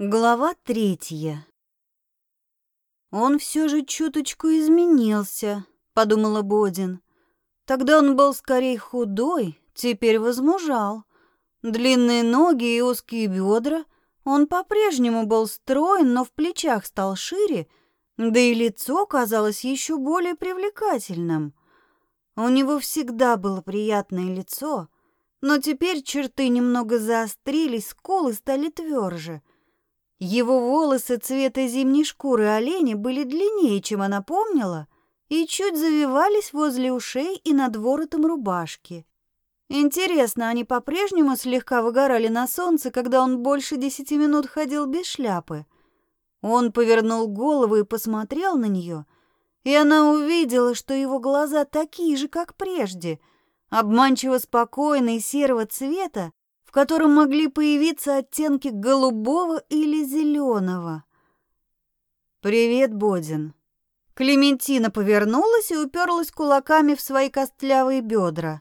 Глава третья. «Он все же чуточку изменился», — подумала Бодин. «Тогда он был скорее худой, теперь возмужал. Длинные ноги и узкие бедра. Он по-прежнему был строен, но в плечах стал шире, да и лицо казалось еще более привлекательным. У него всегда было приятное лицо, но теперь черты немного заострились, скулы стали тверже — его волосы цвета зимней шкуры оленя были длиннее, чем она помнила, и чуть завивались возле ушей и над воротом рубашки. Интересно, они по-прежнему слегка выгорали на солнце, когда он больше десяти минут ходил без шляпы? Он повернул голову и посмотрел на нее, и она увидела, что его глаза такие же, как прежде, обманчиво спокойные серого цвета, котором могли появиться оттенки голубого или зеленого. «Привет, Бодин». Клементина повернулась и уперлась кулаками в свои костлявые бедра.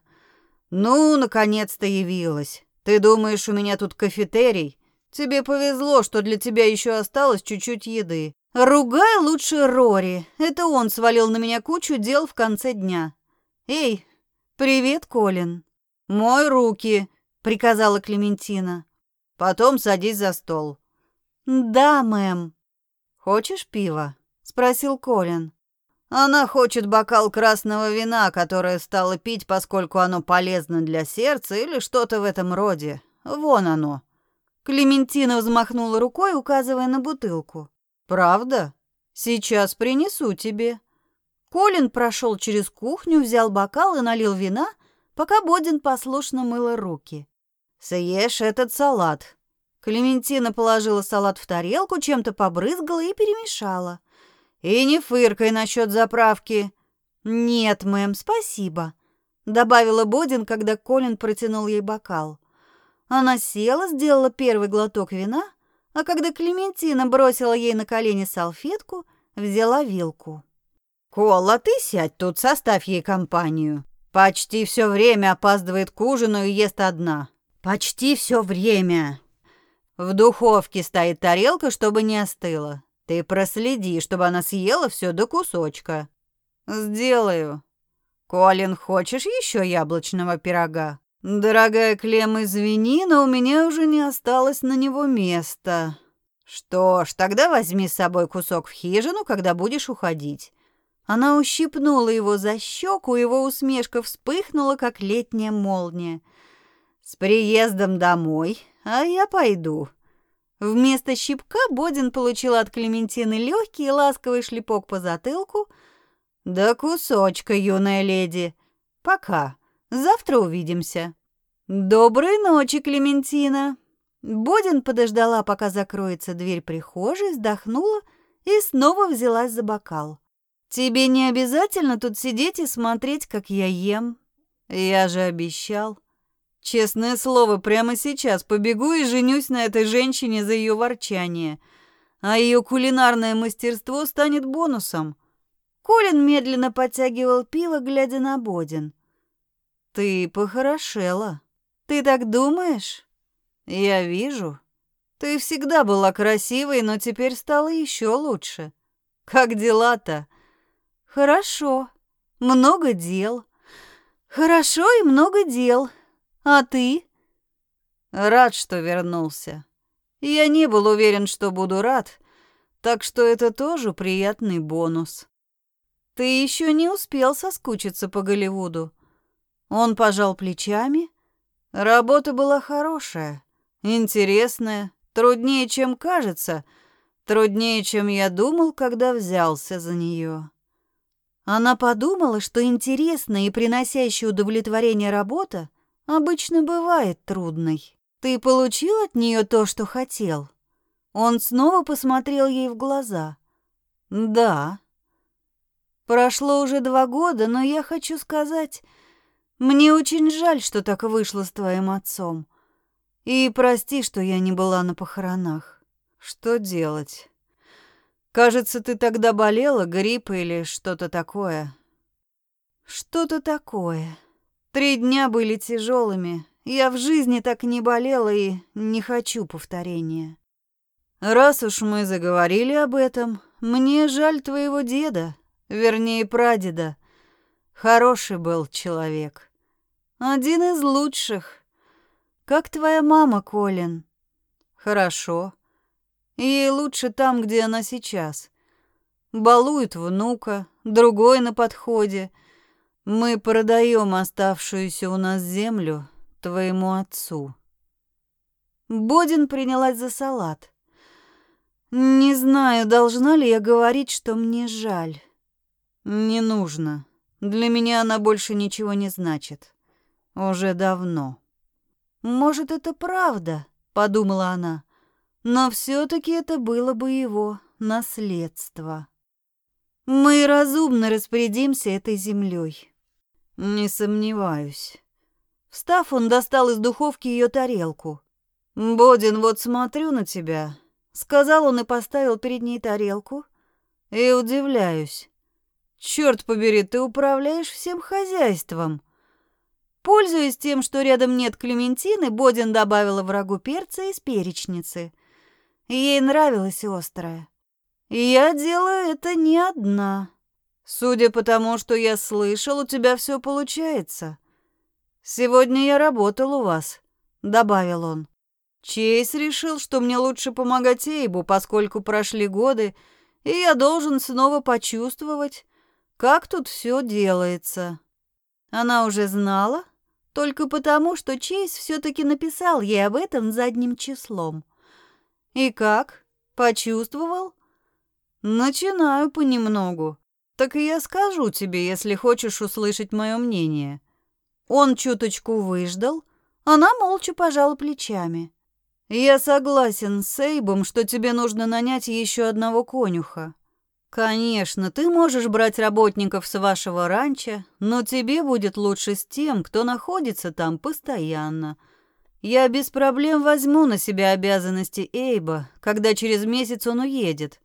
«Ну, наконец-то явилась. Ты думаешь, у меня тут кафетерий? Тебе повезло, что для тебя еще осталось чуть-чуть еды. Ругай лучше Рори. Это он свалил на меня кучу дел в конце дня. Эй, привет, Колин. Мой руки приказала Клементина. Потом садись за стол. Да, мэм. Хочешь пива? спросил Колин. Она хочет бокал красного вина, которое стала пить, поскольку оно полезно для сердца или что-то в этом роде. Вон оно. Клементина взмахнула рукой, указывая на бутылку. Правда? Сейчас принесу тебе. Колин прошел через кухню, взял бокал и налил вина, пока Бодин послушно мыла руки. «Съешь этот салат». Клементина положила салат в тарелку, чем-то побрызгала и перемешала. «И не фыркай насчет заправки». «Нет, мэм, спасибо», — добавила Бодин, когда Колин протянул ей бокал. Она села, сделала первый глоток вина, а когда Клементина бросила ей на колени салфетку, взяла вилку. «Кола, ты сядь тут, составь ей компанию. Почти все время опаздывает к ужину и ест одна. Почти все время. В духовке стоит тарелка, чтобы не остыла. Ты проследи, чтобы она съела все до кусочка. Сделаю. Колин, хочешь еще яблочного пирога? Дорогая Клем, извини, но у меня уже не осталось на него места. Что ж, тогда возьми с собой кусок в хижину, когда будешь уходить. Она ущипнула его за щеку, его усмешка вспыхнула, как летняя молния. «С приездом домой, а я пойду». Вместо щипка Бодин получил от Клементины легкий и ласковый шлепок по затылку. «Да кусочка, юная леди. Пока. Завтра увидимся». «Доброй ночи, Клементина». Бодин подождала, пока закроется дверь прихожей, вздохнула и снова взялась за бокал. «Тебе не обязательно тут сидеть и смотреть, как я ем. Я же обещал». Честное слово, прямо сейчас побегу и женюсь на этой женщине за ее ворчание. А ее кулинарное мастерство станет бонусом. Колин медленно подтягивал пиво, глядя на Бодин. «Ты похорошела. Ты так думаешь?» «Я вижу. Ты всегда была красивой, но теперь стала еще лучше. Как дела-то?» «Хорошо. Много дел. Хорошо и много дел», а ты? Рад, что вернулся. Я не был уверен, что буду рад, так что это тоже приятный бонус. Ты еще не успел соскучиться по Голливуду. Он пожал плечами. Работа была хорошая, интересная, труднее, чем кажется, труднее, чем я думал, когда взялся за нее. Она подумала, что интересная и приносящая удовлетворение работа обычно бывает трудной. Ты получил от нее то, что хотел? Он снова посмотрел ей в глаза. Да. Прошло уже два года, но я хочу сказать, мне очень жаль, что так вышло с твоим отцом. И прости, что я не была на похоронах. Что делать? Кажется, ты тогда болела, грипп или что-то такое. Что-то такое. Три дня были тяжелыми. Я в жизни так не болела и не хочу повторения. Раз уж мы заговорили об этом, мне жаль твоего деда, вернее, прадеда. Хороший был человек. Один из лучших. Как твоя мама, Колин? Хорошо. Ей лучше там, где она сейчас. Балует внука, другой на подходе. Мы продаем оставшуюся у нас землю твоему отцу. Бодин принялась за салат. Не знаю, должна ли я говорить, что мне жаль. Не нужно. Для меня она больше ничего не значит. Уже давно. Может, это правда, подумала она. Но все таки это было бы его наследство. Мы разумно распорядимся этой землей. Не сомневаюсь. Встав, он достал из духовки ее тарелку. Бодин, вот смотрю на тебя, сказал он и поставил перед ней тарелку. И удивляюсь. Черт побери, ты управляешь всем хозяйством. Пользуясь тем, что рядом нет Клементины, Бодин добавила врагу перца из перечницы. Ей нравилось острое. Я делаю это не одна. Судя по тому, что я слышал, у тебя все получается. Сегодня я работал у вас, добавил он. Чейз решил, что мне лучше помогать Эйбу, поскольку прошли годы, и я должен снова почувствовать, как тут все делается. Она уже знала, только потому, что Чейз все-таки написал ей об этом задним числом. И как? Почувствовал? Начинаю понемногу. Так и я скажу тебе, если хочешь услышать мое мнение. Он чуточку выждал, она молча пожала плечами. Я согласен с Эйбом, что тебе нужно нанять еще одного конюха. Конечно, ты можешь брать работников с вашего ранчо, но тебе будет лучше с тем, кто находится там постоянно. Я без проблем возьму на себя обязанности Эйба, когда через месяц он уедет.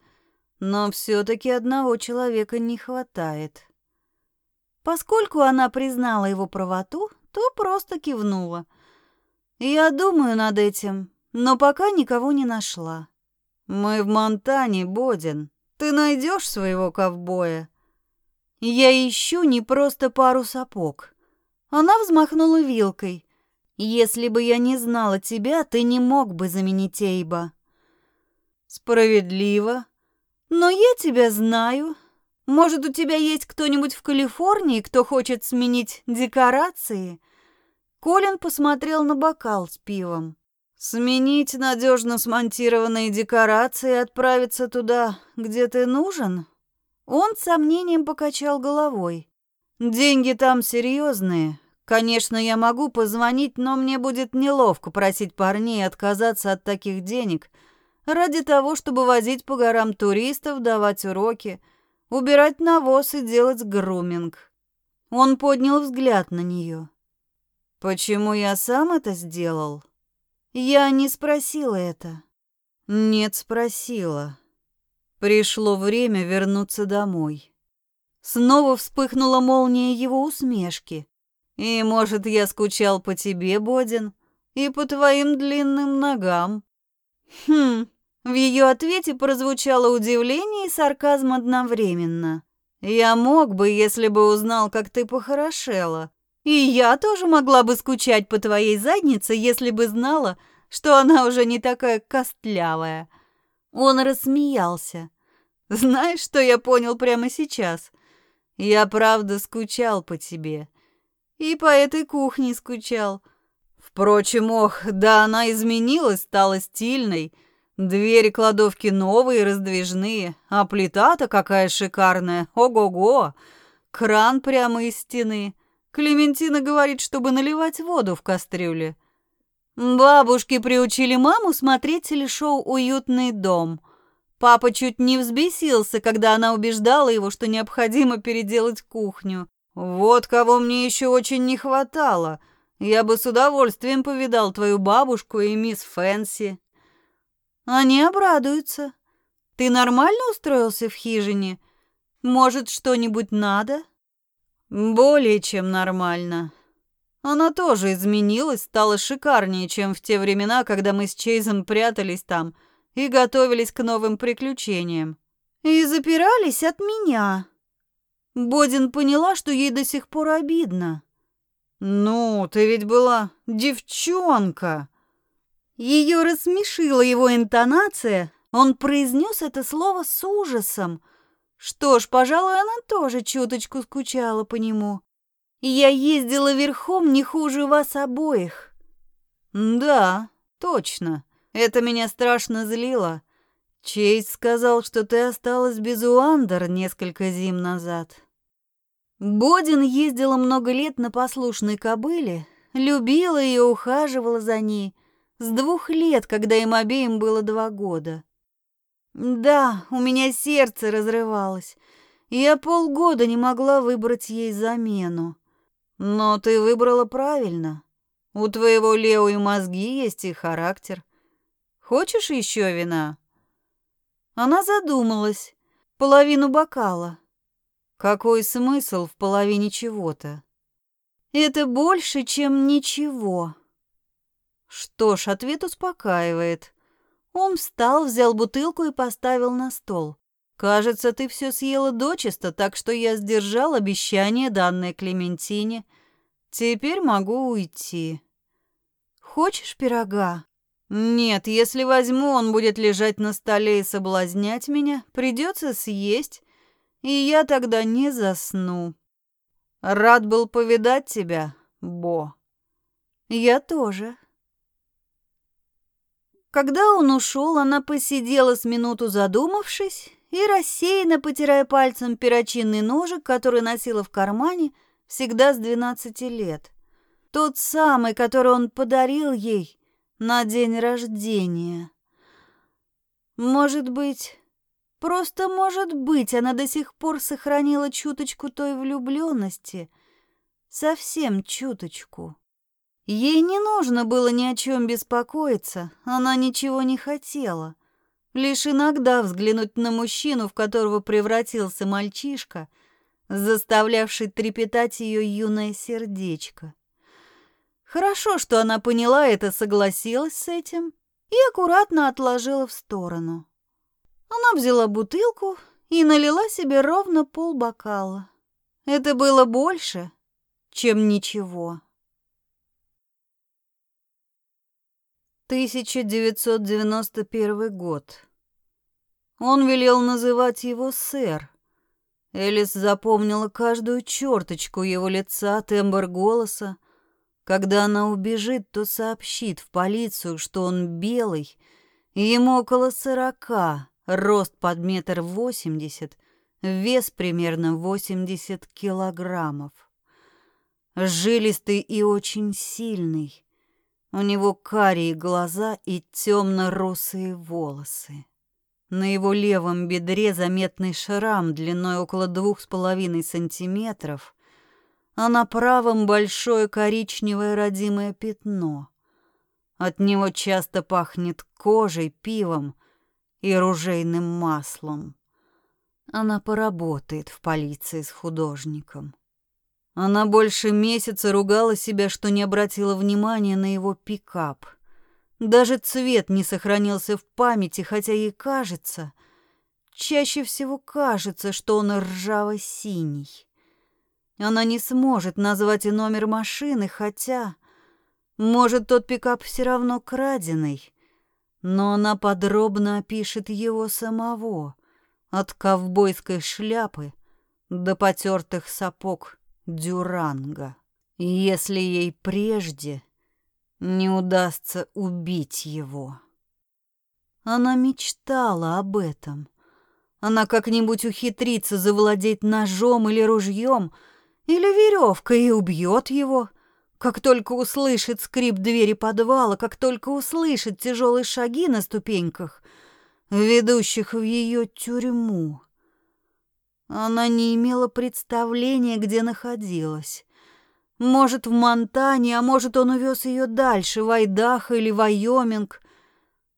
Но все таки одного человека не хватает. Поскольку она признала его правоту, то просто кивнула. Я думаю над этим, но пока никого не нашла. Мы в Монтане, Бодин. Ты найдешь своего ковбоя? Я ищу не просто пару сапог. Она взмахнула вилкой. Если бы я не знала тебя, ты не мог бы заменить Эйба. Справедливо. Но я тебя знаю. Может, у тебя есть кто-нибудь в Калифорнии, кто хочет сменить декорации? Колин посмотрел на бокал с пивом. Сменить надежно смонтированные декорации и отправиться туда, где ты нужен? Он с сомнением покачал головой. Деньги там серьезные. Конечно, я могу позвонить, но мне будет неловко просить парней отказаться от таких денег ради того, чтобы возить по горам туристов, давать уроки, убирать навоз и делать груминг. Он поднял взгляд на нее. Почему я сам это сделал? Я не спросила это. Нет, спросила. Пришло время вернуться домой. Снова вспыхнула молния его усмешки. И, может, я скучал по тебе, Бодин, и по твоим длинным ногам. Хм, в ее ответе прозвучало удивление и сарказм одновременно. Я мог бы, если бы узнал, как ты похорошела. И я тоже могла бы скучать по твоей заднице, если бы знала, что она уже не такая костлявая. Он рассмеялся. Знаешь, что я понял прямо сейчас? Я правда скучал по тебе. И по этой кухне скучал. Впрочем, ох, да она изменилась, стала стильной. Двери кладовки новые, раздвижные, а плита-то какая шикарная. Ого-го! Кран прямо из стены. Клементина говорит, чтобы наливать воду в кастрюле. Бабушки приучили маму смотреть телешоу «Уютный дом». Папа чуть не взбесился, когда она убеждала его, что необходимо переделать кухню. Вот кого мне еще очень не хватало. Я бы с удовольствием повидал твою бабушку и мисс Фэнси. Они обрадуются. Ты нормально устроился в хижине? Может, что-нибудь надо? Более чем нормально. Она тоже изменилась, стала шикарнее, чем в те времена, когда мы с Чейзом прятались там и готовились к новым приключениям. И запирались от меня. Бодин поняла, что ей до сих пор обидно. «Ну, ты ведь была девчонка!» Ее рассмешила его интонация, он произнес это слово с ужасом. Что ж, пожалуй, она тоже чуточку скучала по нему. Я ездила верхом не хуже вас обоих. Да, точно. Это меня страшно злило. Чейз сказал, что ты осталась без Уандер несколько зим назад. Бодин ездила много лет на послушной кобыле, любила ее, ухаживала за ней. С двух лет, когда им обеим было два года. Да, у меня сердце разрывалось. Я полгода не могла выбрать ей замену. Но ты выбрала правильно. У твоего Лео и мозги есть, и характер. Хочешь еще вина? Она задумалась. Половину бокала. Какой смысл в половине чего-то? Это больше, чем ничего. Что ж, ответ успокаивает. Он встал, взял бутылку и поставил на стол. «Кажется, ты все съела дочисто, так что я сдержал обещание, данное Клементине. Теперь могу уйти». «Хочешь пирога?» «Нет, если возьму, он будет лежать на столе и соблазнять меня. Придется съесть, и я тогда не засну. Рад был повидать тебя, Бо». «Я тоже», когда он ушел, она посидела с минуту задумавшись и, рассеянно потирая пальцем перочинный ножик, который носила в кармане, всегда с двенадцати лет. Тот самый, который он подарил ей на день рождения. Может быть, просто может быть, она до сих пор сохранила чуточку той влюбленности, совсем чуточку. Ей не нужно было ни о чем беспокоиться, она ничего не хотела. Лишь иногда взглянуть на мужчину, в которого превратился мальчишка, заставлявший трепетать ее юное сердечко. Хорошо, что она поняла это, согласилась с этим и аккуратно отложила в сторону. Она взяла бутылку и налила себе ровно полбокала. Это было больше, чем ничего. 1991 год. Он велел называть его сэр. Элис запомнила каждую черточку его лица, тембр голоса. Когда она убежит, то сообщит в полицию, что он белый, ему около сорока, рост под метр восемьдесят, вес примерно восемьдесят килограммов. Жилистый и очень сильный. У него карие глаза и темно-русые волосы. На его левом бедре заметный шрам длиной около двух с половиной сантиметров, а на правом большое коричневое родимое пятно. От него часто пахнет кожей, пивом и ружейным маслом. Она поработает в полиции с художником. Она больше месяца ругала себя, что не обратила внимания на его пикап. Даже цвет не сохранился в памяти, хотя ей кажется, чаще всего кажется, что он ржаво-синий. Она не сможет назвать и номер машины, хотя, может, тот пикап все равно краденый. Но она подробно опишет его самого, от ковбойской шляпы до потертых сапог Дюранга. Если ей прежде не удастся убить его. Она мечтала об этом. Она как-нибудь ухитрится завладеть ножом или ружьем, или веревкой и убьет его, как только услышит скрип двери подвала, как только услышит тяжелые шаги на ступеньках, ведущих в ее тюрьму. Она не имела представления, где находилась. Может, в Монтане, а может, он увез ее дальше, в Айдахо или Вайоминг.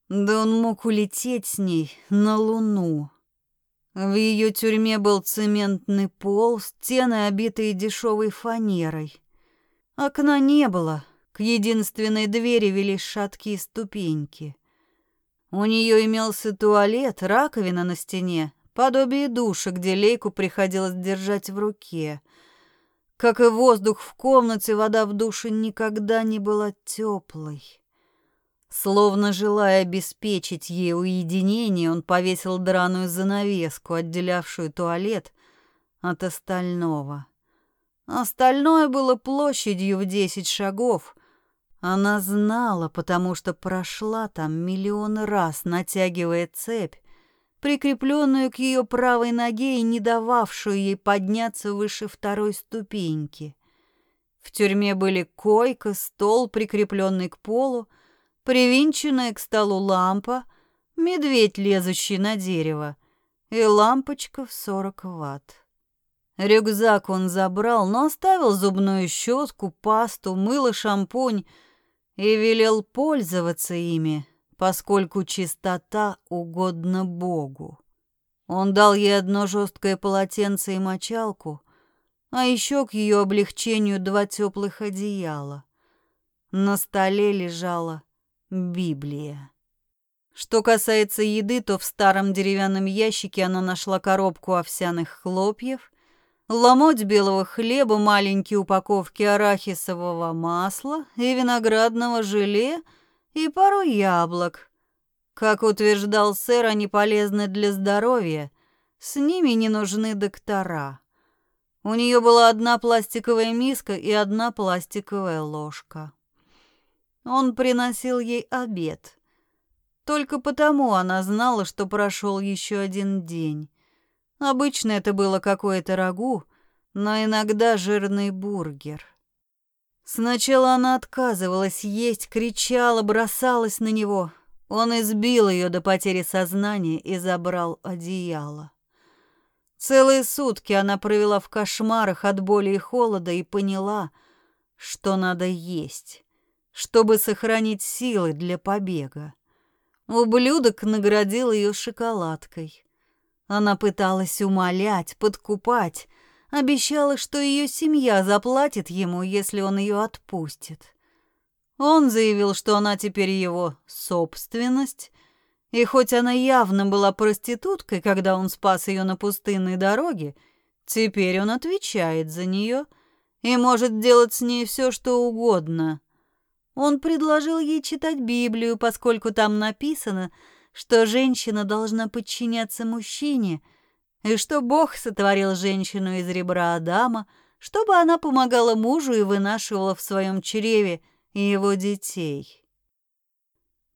Да он мог улететь с ней на Луну. В ее тюрьме был цементный пол, стены, обитые дешевой фанерой. Окна не было, к единственной двери вели шаткие ступеньки. У нее имелся туалет, раковина на стене, подобие душа, где лейку приходилось держать в руке. Как и воздух в комнате, вода в душе никогда не была теплой. Словно желая обеспечить ей уединение, он повесил драную занавеску, отделявшую туалет от остального. Остальное было площадью в десять шагов. Она знала, потому что прошла там миллион раз, натягивая цепь, прикрепленную к ее правой ноге и не дававшую ей подняться выше второй ступеньки. В тюрьме были койка, стол, прикрепленный к полу, привинченная к столу лампа, медведь, лезущий на дерево, и лампочка в сорок ватт. Рюкзак он забрал, но оставил зубную щетку, пасту, мыло, шампунь и велел пользоваться ими, поскольку чистота угодна Богу. Он дал ей одно жесткое полотенце и мочалку, а еще к ее облегчению два теплых одеяла. На столе лежала Библия. Что касается еды, то в старом деревянном ящике она нашла коробку овсяных хлопьев, ломоть белого хлеба, маленькие упаковки арахисового масла и виноградного желе — и пару яблок. Как утверждал сэр, они полезны для здоровья. С ними не нужны доктора. У нее была одна пластиковая миска и одна пластиковая ложка. Он приносил ей обед. Только потому она знала, что прошел еще один день. Обычно это было какое-то рагу, но иногда жирный бургер. Сначала она отказывалась есть, кричала, бросалась на него. Он избил ее до потери сознания и забрал одеяло. Целые сутки она провела в кошмарах от боли и холода и поняла, что надо есть, чтобы сохранить силы для побега. Ублюдок наградил ее шоколадкой. Она пыталась умолять, подкупать, Обещала, что ее семья заплатит ему, если он ее отпустит. Он заявил, что она теперь его собственность, и хоть она явно была проституткой, когда он спас ее на пустынной дороге, теперь он отвечает за нее и может делать с ней все, что угодно. Он предложил ей читать Библию, поскольку там написано, что женщина должна подчиняться мужчине – и что Бог сотворил женщину из ребра Адама, чтобы она помогала мужу и вынашивала в своем чреве его детей.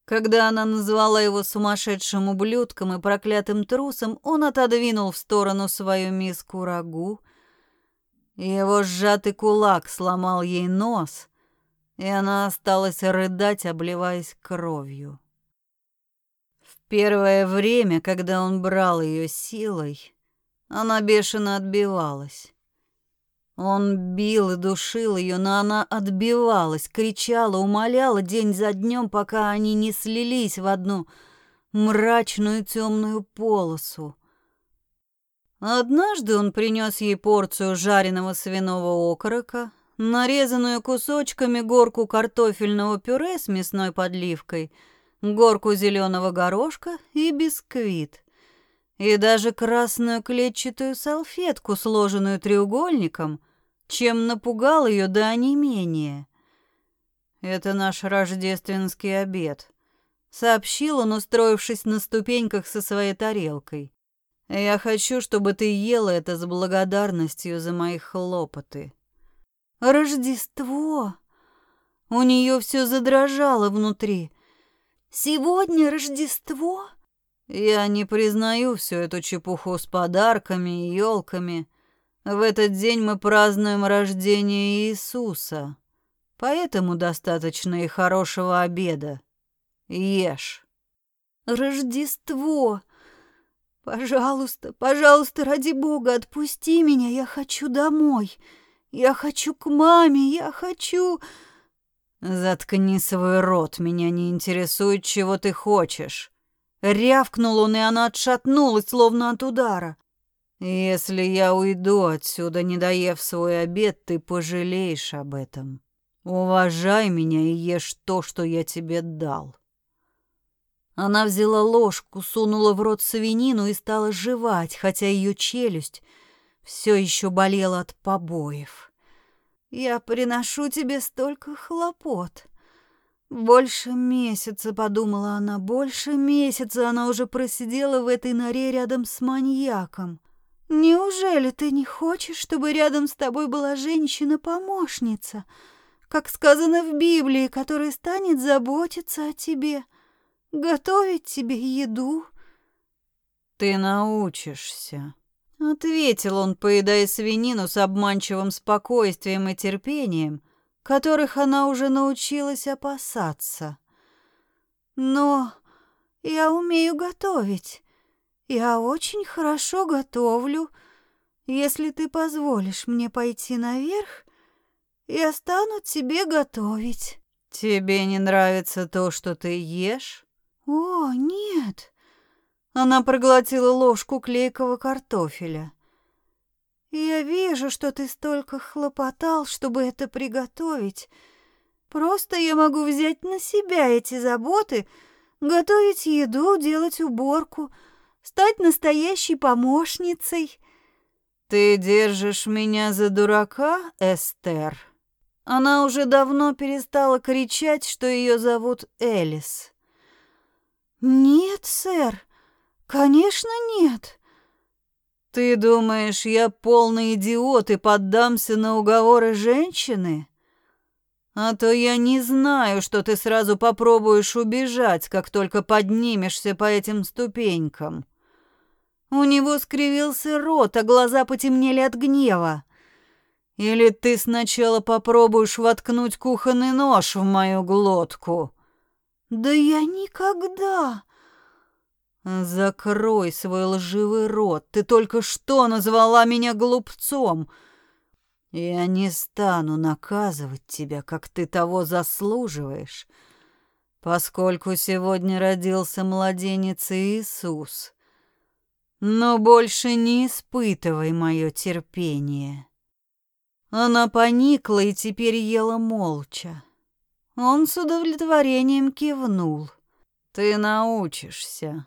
Когда она назвала его сумасшедшим ублюдком и проклятым трусом, он отодвинул в сторону свою миску рагу. Его сжатый кулак сломал ей нос, и она осталась рыдать, обливаясь кровью. В первое время, когда он брал ее силой, она бешено отбивалась. Он бил и душил ее, но она отбивалась, кричала, умоляла день за днем, пока они не слились в одну мрачную темную полосу. Однажды он принес ей порцию жареного свиного окорока, нарезанную кусочками горку картофельного пюре с мясной подливкой, горку зеленого горошка и бисквит и даже красную клетчатую салфетку, сложенную треугольником, чем напугал ее до онемения. «Это наш рождественский обед», — сообщил он, устроившись на ступеньках со своей тарелкой. «Я хочу, чтобы ты ела это с благодарностью за мои хлопоты». «Рождество!» У нее все задрожало внутри. «Сегодня Рождество?» Я не признаю всю эту чепуху с подарками и елками. В этот день мы празднуем рождение Иисуса. Поэтому достаточно и хорошего обеда. Ешь. Рождество. Пожалуйста, пожалуйста, ради Бога, отпусти меня. Я хочу домой. Я хочу к маме. Я хочу... Заткни свой рот. Меня не интересует, чего ты хочешь. Рявкнул он, и она отшатнулась, словно от удара. «Если я уйду отсюда, не доев свой обед, ты пожалеешь об этом. Уважай меня и ешь то, что я тебе дал». Она взяла ложку, сунула в рот свинину и стала жевать, хотя ее челюсть все еще болела от побоев. «Я приношу тебе столько хлопот». «Больше месяца», — подумала она, — «больше месяца она уже просидела в этой норе рядом с маньяком. Неужели ты не хочешь, чтобы рядом с тобой была женщина-помощница, как сказано в Библии, которая станет заботиться о тебе?» готовить тебе еду. Ты научишься, ответил он, поедая свинину с обманчивым спокойствием и терпением, которых она уже научилась опасаться. Но я умею готовить. Я очень хорошо готовлю. Если ты позволишь мне пойти наверх, я стану тебе готовить. Тебе не нравится то, что ты ешь? «О, нет!» Она проглотила ложку клейкого картофеля. «Я вижу, что ты столько хлопотал, чтобы это приготовить. Просто я могу взять на себя эти заботы, готовить еду, делать уборку, стать настоящей помощницей». «Ты держишь меня за дурака, Эстер?» Она уже давно перестала кричать, что ее зовут Элис. «Нет, сэр, конечно нет». «Ты думаешь, я полный идиот и поддамся на уговоры женщины? А то я не знаю, что ты сразу попробуешь убежать, как только поднимешься по этим ступенькам». У него скривился рот, а глаза потемнели от гнева. «Или ты сначала попробуешь воткнуть кухонный нож в мою глотку?» «Да я никогда...» «Закрой свой лживый рот, ты только что назвала меня глупцом!» «Я не стану наказывать тебя, как ты того заслуживаешь, поскольку сегодня родился младенец Иисус. Но больше не испытывай мое терпение». Она поникла и теперь ела молча. Он с удовлетворением кивнул. «Ты научишься.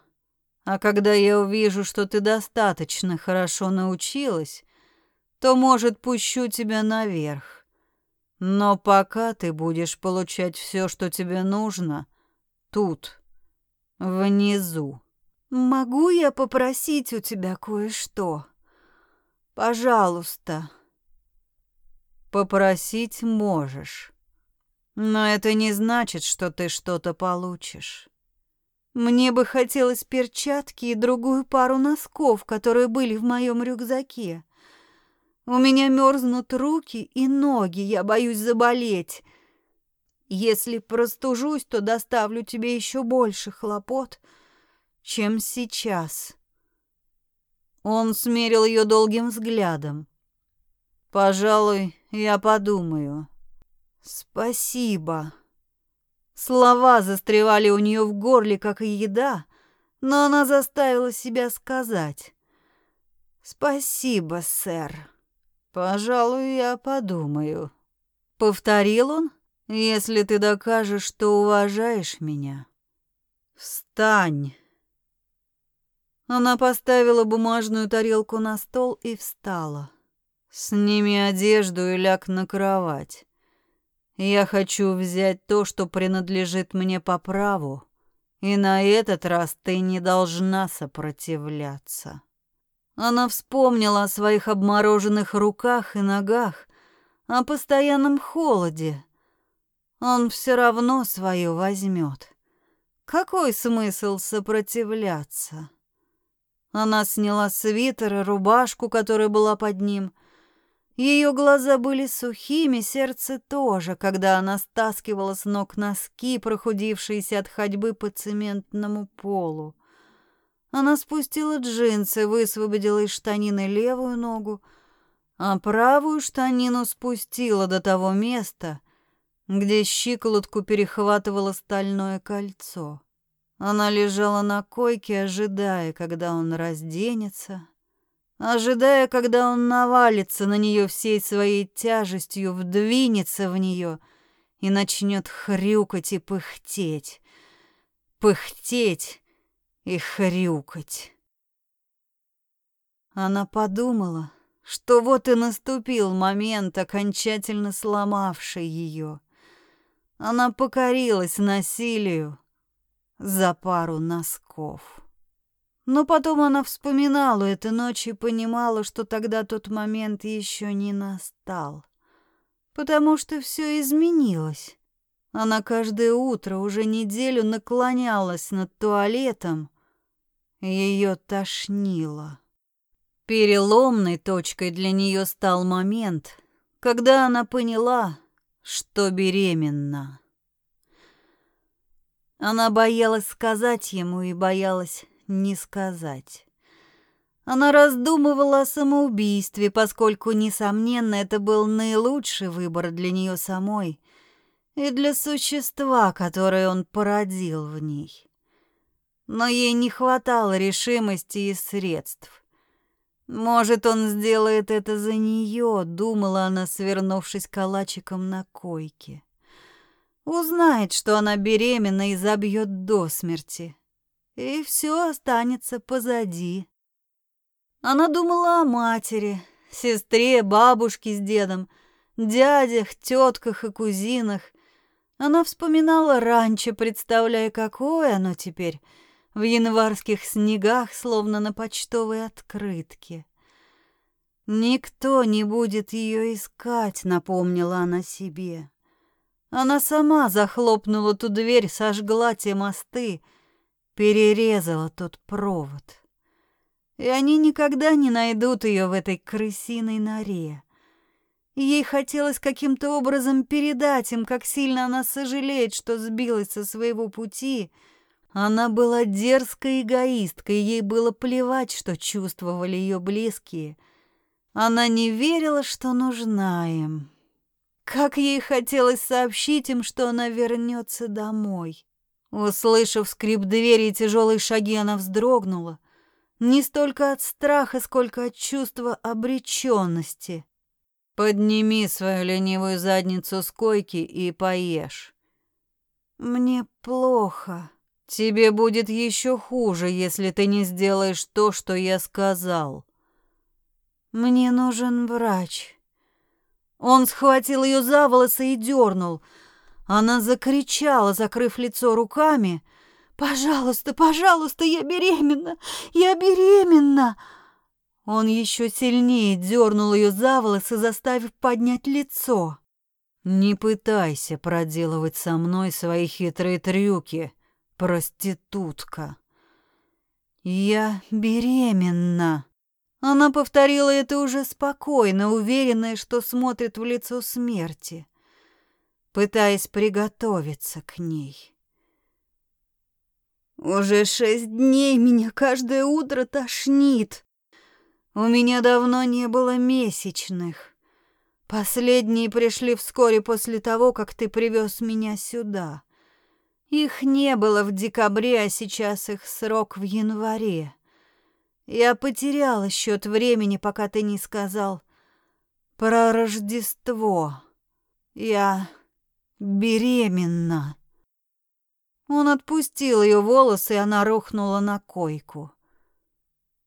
А когда я увижу, что ты достаточно хорошо научилась, то, может, пущу тебя наверх. Но пока ты будешь получать все, что тебе нужно, тут, внизу». «Могу я попросить у тебя кое-что? Пожалуйста». «Попросить можешь». Но это не значит, что ты что-то получишь. Мне бы хотелось перчатки и другую пару носков, которые были в моем рюкзаке. У меня мерзнут руки и ноги, я боюсь заболеть. Если простужусь, то доставлю тебе еще больше хлопот, чем сейчас. Он смерил ее долгим взглядом. Пожалуй, я подумаю. «Спасибо». Слова застревали у нее в горле, как и еда, но она заставила себя сказать. «Спасибо, сэр». «Пожалуй, я подумаю», — повторил он, «если ты докажешь, что уважаешь меня. Встань». Она поставила бумажную тарелку на стол и встала. «Сними одежду и ляг на кровать. Я хочу взять то, что принадлежит мне по праву, и на этот раз ты не должна сопротивляться. Она вспомнила о своих обмороженных руках и ногах, о постоянном холоде. Он все равно свое возьмет. Какой смысл сопротивляться? Она сняла свитер и рубашку, которая была под ним, ее глаза были сухими, сердце тоже, когда она стаскивала с ног носки, прохудившиеся от ходьбы по цементному полу. Она спустила джинсы, высвободила из штанины левую ногу, а правую штанину спустила до того места, где щиколотку перехватывало стальное кольцо. Она лежала на койке, ожидая, когда он разденется, ожидая, когда он навалится на нее всей своей тяжестью, вдвинется в нее и начнет хрюкать и пыхтеть. пыхтеть и хрюкать. Она подумала, что вот и наступил момент, окончательно сломавший ее. Она покорилась насилию за пару носков. Но потом она вспоминала эту ночь и понимала, что тогда тот момент еще не настал. Потому что все изменилось. Она каждое утро уже неделю наклонялась над туалетом, ее тошнило. Переломной точкой для нее стал момент, когда она поняла, что беременна. Она боялась сказать ему и боялась не сказать. Она раздумывала о самоубийстве, поскольку, несомненно, это был наилучший выбор для нее самой и для существа, которое он породил в ней. Но ей не хватало решимости и средств. Может, он сделает это за нее, думала она, свернувшись калачиком на койке. Узнает, что она беременна и забьет до смерти. И все останется позади. Она думала о матери, сестре, бабушке с дедом, дядях, тетках и кузинах. Она вспоминала раньше, представляя, какое оно теперь — в январских снегах, словно на почтовой открытке. Никто не будет ее искать, напомнила она себе. Она сама захлопнула ту дверь, сожгла те мосты, перерезала тот провод. И они никогда не найдут ее в этой крысиной норе. Ей хотелось каким-то образом передать им, как сильно она сожалеет, что сбилась со своего пути — она была дерзкой эгоисткой, ей было плевать, что чувствовали ее близкие. Она не верила, что нужна им. Как ей хотелось сообщить им, что она вернется домой. Услышав скрип двери и тяжелые шаги, она вздрогнула. Не столько от страха, сколько от чувства обреченности. «Подними свою ленивую задницу с койки и поешь». «Мне плохо», Тебе будет еще хуже, если ты не сделаешь то, что я сказал. Мне нужен врач. Он схватил ее за волосы и дернул. Она закричала, закрыв лицо руками. «Пожалуйста, пожалуйста, я беременна! Я беременна!» Он еще сильнее дернул ее за волосы, заставив поднять лицо. «Не пытайся проделывать со мной свои хитрые трюки», проститутка. Я беременна. Она повторила это уже спокойно, уверенная, что смотрит в лицо смерти, пытаясь приготовиться к ней. Уже шесть дней меня каждое утро тошнит. У меня давно не было месячных. Последние пришли вскоре после того, как ты привез меня сюда. Их не было в декабре, а сейчас их срок в январе. Я потеряла счет времени, пока ты не сказал про Рождество. Я беременна. Он отпустил ее волосы, и она рухнула на койку.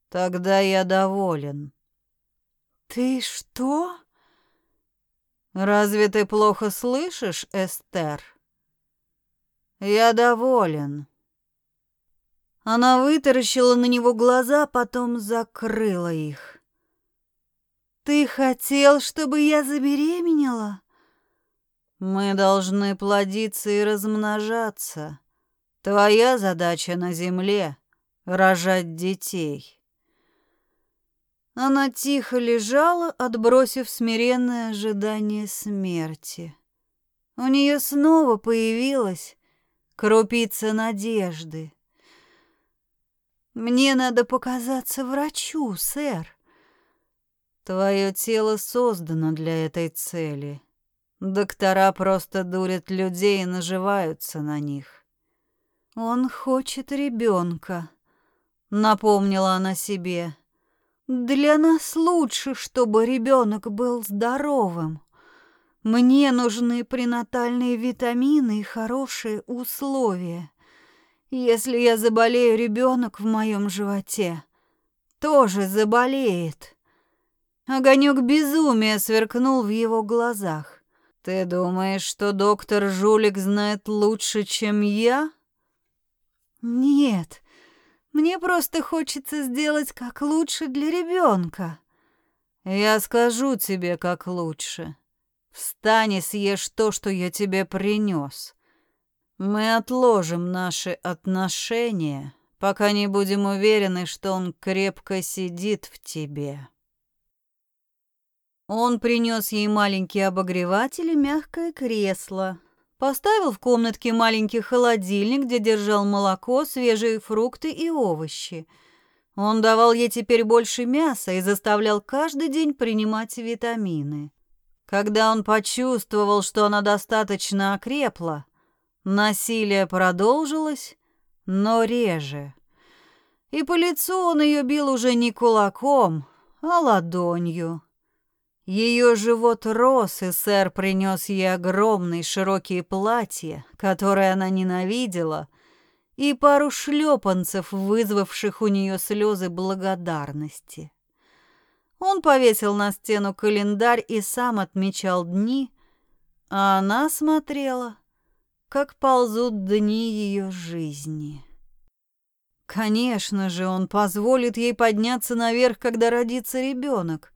Тогда я доволен. Ты что? Разве ты плохо слышишь, Эстер? Я доволен. Она вытаращила на него глаза, потом закрыла их. Ты хотел, чтобы я забеременела? Мы должны плодиться и размножаться. Твоя задача на земле рожать детей. Она тихо лежала, отбросив смиренное ожидание смерти. У нее снова появилась крупица надежды. Мне надо показаться врачу, сэр. Твое тело создано для этой цели. Доктора просто дурят людей и наживаются на них. Он хочет ребенка, напомнила она себе. Для нас лучше, чтобы ребенок был здоровым. Мне нужны пренатальные витамины и хорошие условия. Если я заболею, ребенок в моем животе тоже заболеет. Огонек безумия сверкнул в его глазах. Ты думаешь, что доктор Жулик знает лучше, чем я? Нет. Мне просто хочется сделать как лучше для ребенка. Я скажу тебе, как лучше. Встань и съешь то, что я тебе принес. Мы отложим наши отношения, пока не будем уверены, что он крепко сидит в тебе. Он принес ей маленький обогреватель и мягкое кресло. Поставил в комнатке маленький холодильник, где держал молоко, свежие фрукты и овощи. Он давал ей теперь больше мяса и заставлял каждый день принимать витамины. Когда он почувствовал, что она достаточно окрепла, Насилие продолжилось, но реже. И по лицу он ее бил уже не кулаком, а ладонью. Ее живот рос, и сэр принес ей огромные широкие платья, которые она ненавидела, и пару шлепанцев, вызвавших у нее слезы благодарности. Он повесил на стену календарь и сам отмечал дни, а она смотрела как ползут дни ее жизни. Конечно же, он позволит ей подняться наверх, когда родится ребенок.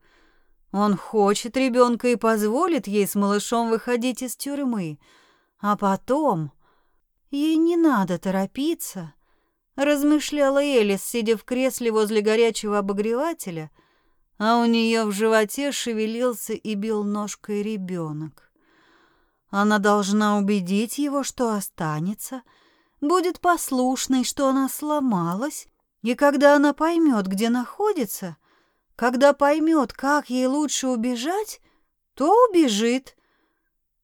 Он хочет ребенка и позволит ей с малышом выходить из тюрьмы. А потом... Ей не надо торопиться, размышляла Элис, сидя в кресле возле горячего обогревателя, а у нее в животе шевелился и бил ножкой ребенок. Она должна убедить его, что останется, будет послушной, что она сломалась, и когда она поймет, где находится, когда поймет, как ей лучше убежать, то убежит.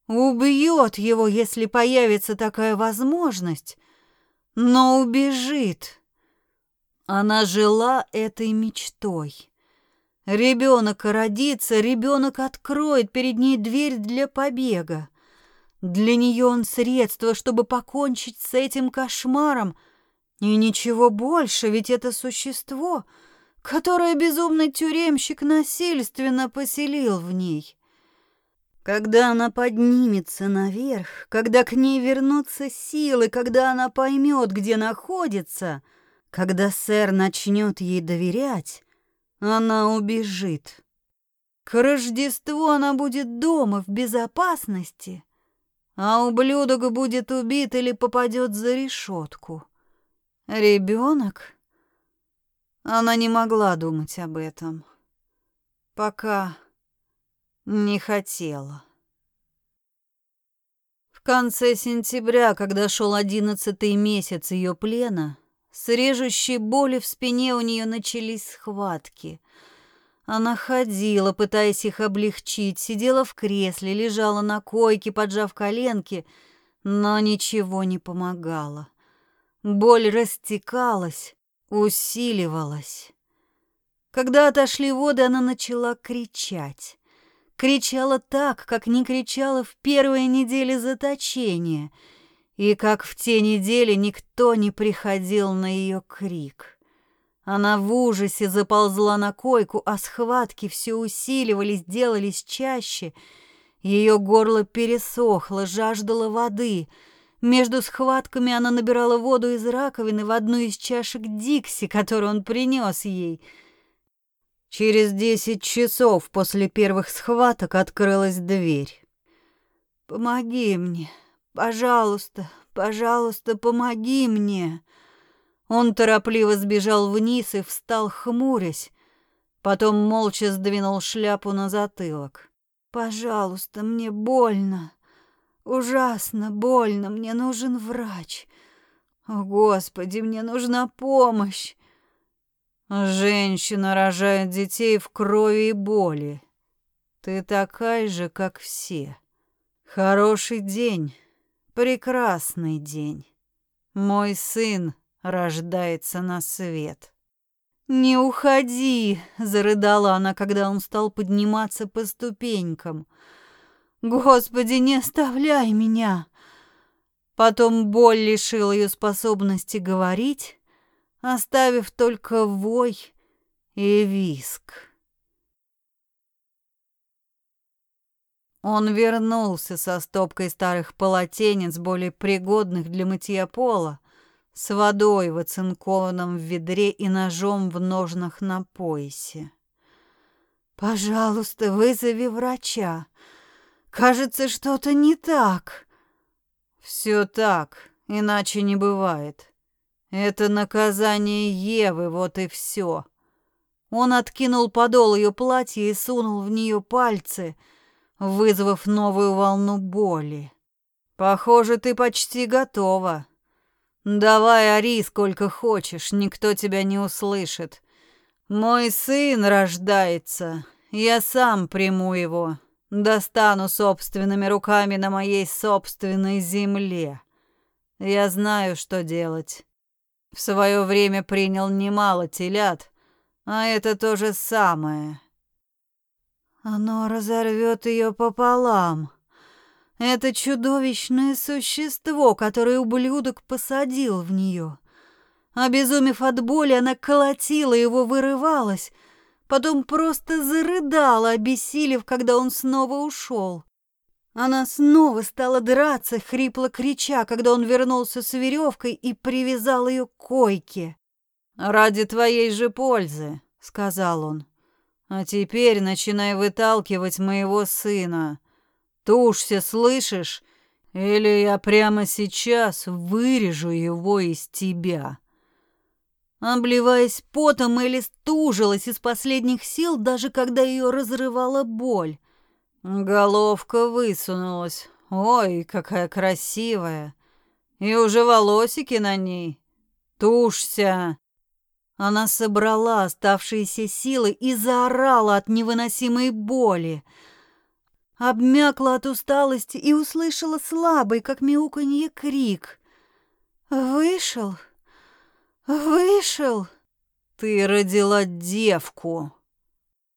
Убьет его, если появится такая возможность, но убежит. Она жила этой мечтой. Ребенок родится, ребенок откроет перед ней дверь для побега. Для нее он средство, чтобы покончить с этим кошмаром. И ничего больше, ведь это существо, которое безумный тюремщик насильственно поселил в ней. Когда она поднимется наверх, когда к ней вернутся силы, когда она поймет, где находится, когда сэр начнет ей доверять, она убежит. К Рождеству она будет дома в безопасности — а ублюдок будет убит или попадет за решетку. Ребенок? Она не могла думать об этом. Пока не хотела. В конце сентября, когда шел одиннадцатый месяц ее плена, с режущей боли в спине у нее начались схватки — она ходила, пытаясь их облегчить, сидела в кресле, лежала на койке, поджав коленки, но ничего не помогало. Боль растекалась, усиливалась. Когда отошли воды, она начала кричать. Кричала так, как не кричала в первые недели заточения, и как в те недели никто не приходил на ее крик. Она в ужасе заползла на койку, а схватки все усиливались, делались чаще. Ее горло пересохло, жаждало воды. Между схватками она набирала воду из раковины в одну из чашек Дикси, которую он принес ей. Через десять часов после первых схваток открылась дверь. «Помоги мне, пожалуйста, пожалуйста, помоги мне!» Он торопливо сбежал вниз и встал, хмурясь. Потом молча сдвинул шляпу на затылок. «Пожалуйста, мне больно. Ужасно больно. Мне нужен врач. О, Господи, мне нужна помощь!» «Женщина рожает детей в крови и боли. Ты такая же, как все. Хороший день, прекрасный день. Мой сын рождается на свет. «Не уходи!» — зарыдала она, когда он стал подниматься по ступенькам. «Господи, не оставляй меня!» Потом боль лишила ее способности говорить, оставив только вой и виск. Он вернулся со стопкой старых полотенец, более пригодных для мытья пола, с водой в оцинкованном ведре и ножом в ножнах на поясе. «Пожалуйста, вызови врача. Кажется, что-то не так». «Все так, иначе не бывает. Это наказание Евы, вот и все». Он откинул подол ее платья и сунул в нее пальцы — вызвав новую волну боли. «Похоже, ты почти готова. Давай ори сколько хочешь, никто тебя не услышит. Мой сын рождается, я сам приму его, достану собственными руками на моей собственной земле. Я знаю, что делать. В свое время принял немало телят, а это то же самое. Оно разорвет ее пополам. Это чудовищное существо, которое ублюдок посадил в нее. Обезумев от боли, она колотила его, вырывалась, потом просто зарыдала, обессилев, когда он снова ушел. Она снова стала драться, хрипло крича, когда он вернулся с веревкой и привязал ее к койке. «Ради твоей же пользы», — сказал он. А теперь начинай выталкивать моего сына. Тушься, слышишь? Или я прямо сейчас вырежу его из тебя. Обливаясь потом, Элис тужилась из последних сил, даже когда ее разрывала боль. Головка высунулась. Ой, какая красивая. И уже волосики на ней. Тушься. Она собрала оставшиеся силы и заорала от невыносимой боли. Обмякла от усталости и услышала слабый, как мяуканье, крик. «Вышел! Вышел!» «Ты родила девку!»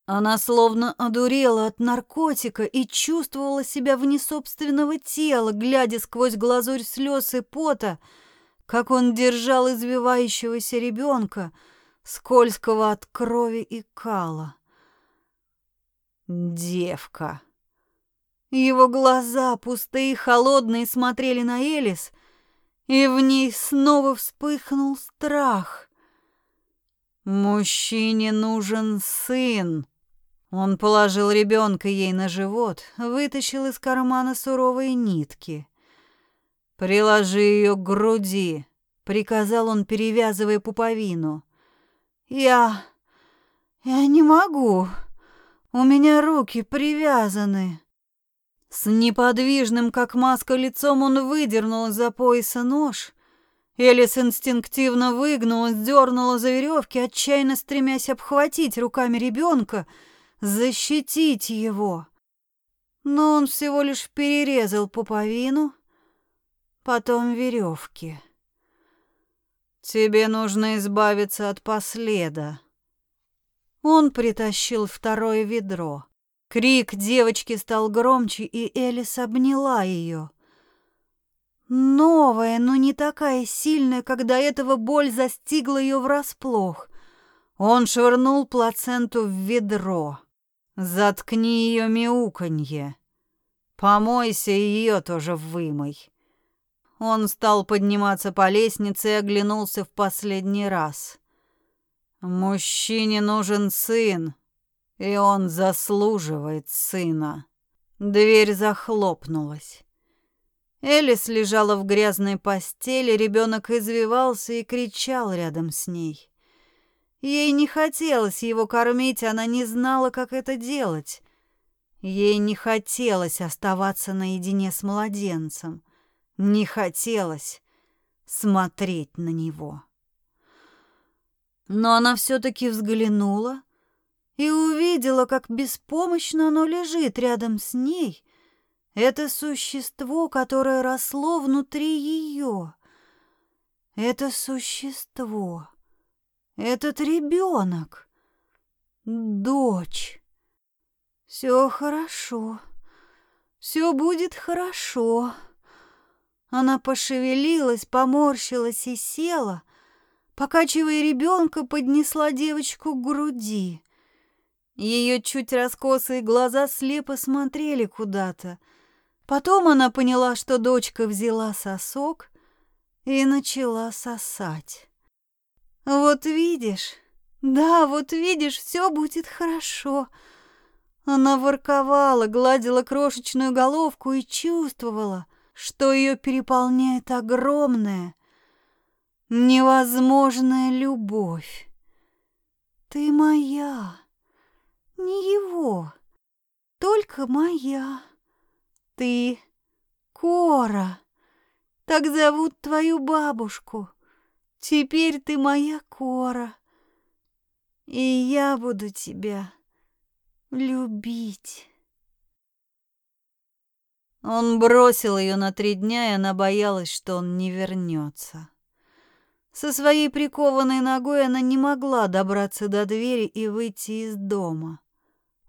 Она словно одурела от наркотика и чувствовала себя вне собственного тела, глядя сквозь глазурь слез и пота, как он держал извивающегося ребенка — скользкого от крови и кала. Девка. Его глаза, пустые и холодные, смотрели на Элис, и в ней снова вспыхнул страх. Мужчине нужен сын. Он положил ребенка ей на живот, вытащил из кармана суровые нитки. «Приложи ее к груди», — приказал он, перевязывая пуповину. Я... я не могу. У меня руки привязаны. С неподвижным, как маска, лицом он выдернул из-за пояса нож. Элис инстинктивно выгнулась, дернула за веревки, отчаянно стремясь обхватить руками ребенка, защитить его. Но он всего лишь перерезал пуповину, потом веревки. Тебе нужно избавиться от последа. Он притащил второе ведро. Крик девочки стал громче, и Элис обняла ее. Новая, но не такая сильная, когда этого боль застигла ее врасплох. Он швырнул плаценту в ведро. Заткни ее мяуканье. Помойся и ее тоже вымой. Он стал подниматься по лестнице и оглянулся в последний раз. Мужчине нужен сын, и он заслуживает сына. Дверь захлопнулась. Элис лежала в грязной постели, ребенок извивался и кричал рядом с ней. Ей не хотелось его кормить, она не знала, как это делать. Ей не хотелось оставаться наедине с младенцем. Не хотелось смотреть на него. Но она все-таки взглянула и увидела, как беспомощно оно лежит рядом с ней. Это существо, которое росло внутри ее. Это существо. Этот ребенок. Дочь. Все хорошо. Все будет хорошо. Она пошевелилась, поморщилась и села, покачивая ребенка, поднесла девочку к груди. Ее чуть раскосые глаза слепо смотрели куда-то. Потом она поняла, что дочка взяла сосок и начала сосать. «Вот видишь, да, вот видишь, все будет хорошо», она ворковала, гладила крошечную головку и чувствовала, что ее переполняет огромная, невозможная любовь. Ты моя, не его, только моя. Ты Кора, так зовут твою бабушку. Теперь ты моя Кора, и я буду тебя любить. Он бросил ее на три дня, и она боялась, что он не вернется. Со своей прикованной ногой она не могла добраться до двери и выйти из дома.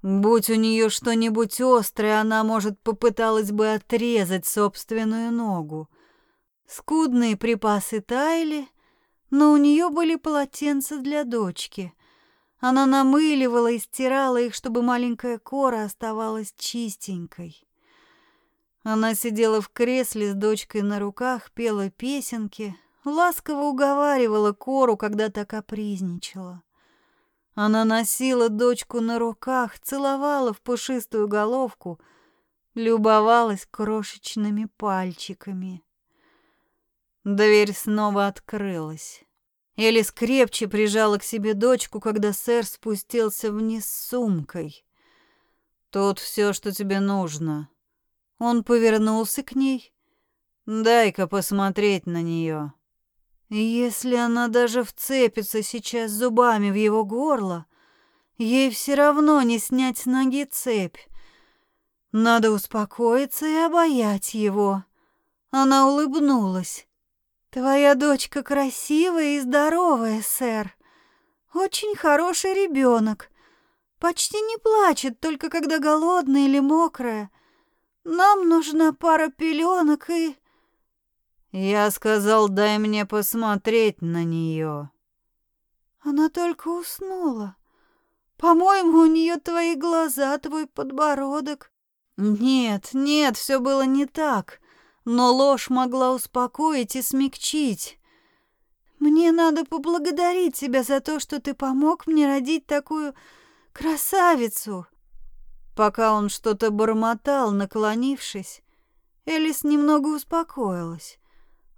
Будь у нее что-нибудь острое, она, может, попыталась бы отрезать собственную ногу. Скудные припасы таяли, но у нее были полотенца для дочки. Она намыливала и стирала их, чтобы маленькая кора оставалась чистенькой. Она сидела в кресле с дочкой на руках, пела песенки, ласково уговаривала кору, когда та капризничала. Она носила дочку на руках, целовала в пушистую головку, любовалась крошечными пальчиками. Дверь снова открылась. Элис крепче прижала к себе дочку, когда сэр спустился вниз с сумкой. «Тут все, что тебе нужно». Он повернулся к ней. «Дай-ка посмотреть на нее». Если она даже вцепится сейчас зубами в его горло, ей все равно не снять с ноги цепь. Надо успокоиться и обаять его. Она улыбнулась. Твоя дочка красивая и здоровая, сэр. Очень хороший ребенок. Почти не плачет, только когда голодная или мокрая. Нам нужна пара пеленок и... Я сказал, дай мне посмотреть на нее. Она только уснула. По-моему, у нее твои глаза, твой подбородок. Нет, нет, все было не так но ложь могла успокоить и смягчить. Мне надо поблагодарить тебя за то, что ты помог мне родить такую красавицу. Пока он что-то бормотал, наклонившись, Элис немного успокоилась.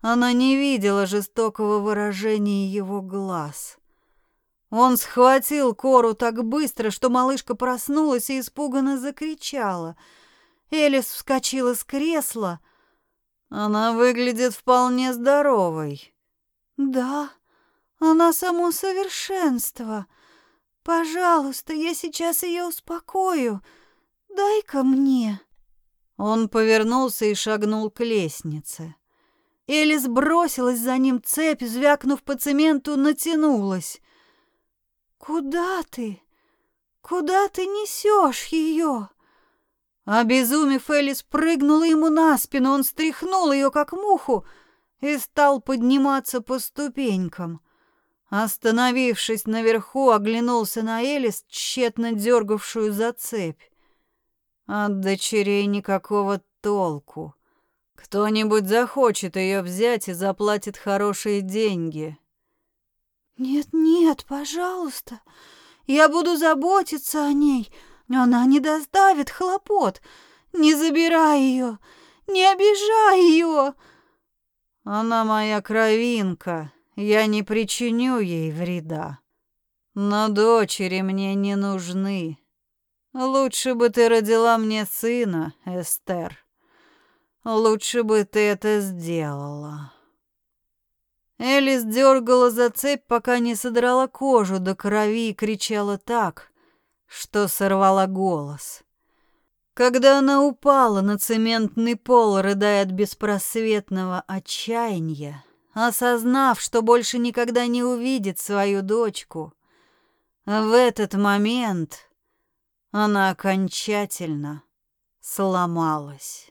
Она не видела жестокого выражения его глаз. Он схватил Кору так быстро, что малышка проснулась и испуганно закричала. Элис вскочила с кресла, она выглядит вполне здоровой. Да, она само совершенство. Пожалуйста, я сейчас ее успокою. Дай-ка мне. Он повернулся и шагнул к лестнице. Элис бросилась за ним, цепь, звякнув по цементу, натянулась. «Куда ты? Куда ты несешь ее?» Обезумев, Элис прыгнула ему на спину, он стряхнул ее, как муху, и стал подниматься по ступенькам. Остановившись наверху, оглянулся на Элис, тщетно дергавшую за цепь. От дочерей никакого толку. Кто-нибудь захочет ее взять и заплатит хорошие деньги. «Нет-нет, пожалуйста, я буду заботиться о ней», она не доставит хлопот. Не забирай ее, не обижай ее. Она моя кровинка, я не причиню ей вреда. Но дочери мне не нужны. Лучше бы ты родила мне сына, Эстер. Лучше бы ты это сделала. Элис дергала за цепь, пока не содрала кожу до крови и кричала так, что сорвала голос. Когда она упала на цементный пол, рыдая от беспросветного отчаяния, осознав, что больше никогда не увидит свою дочку, в этот момент она окончательно сломалась.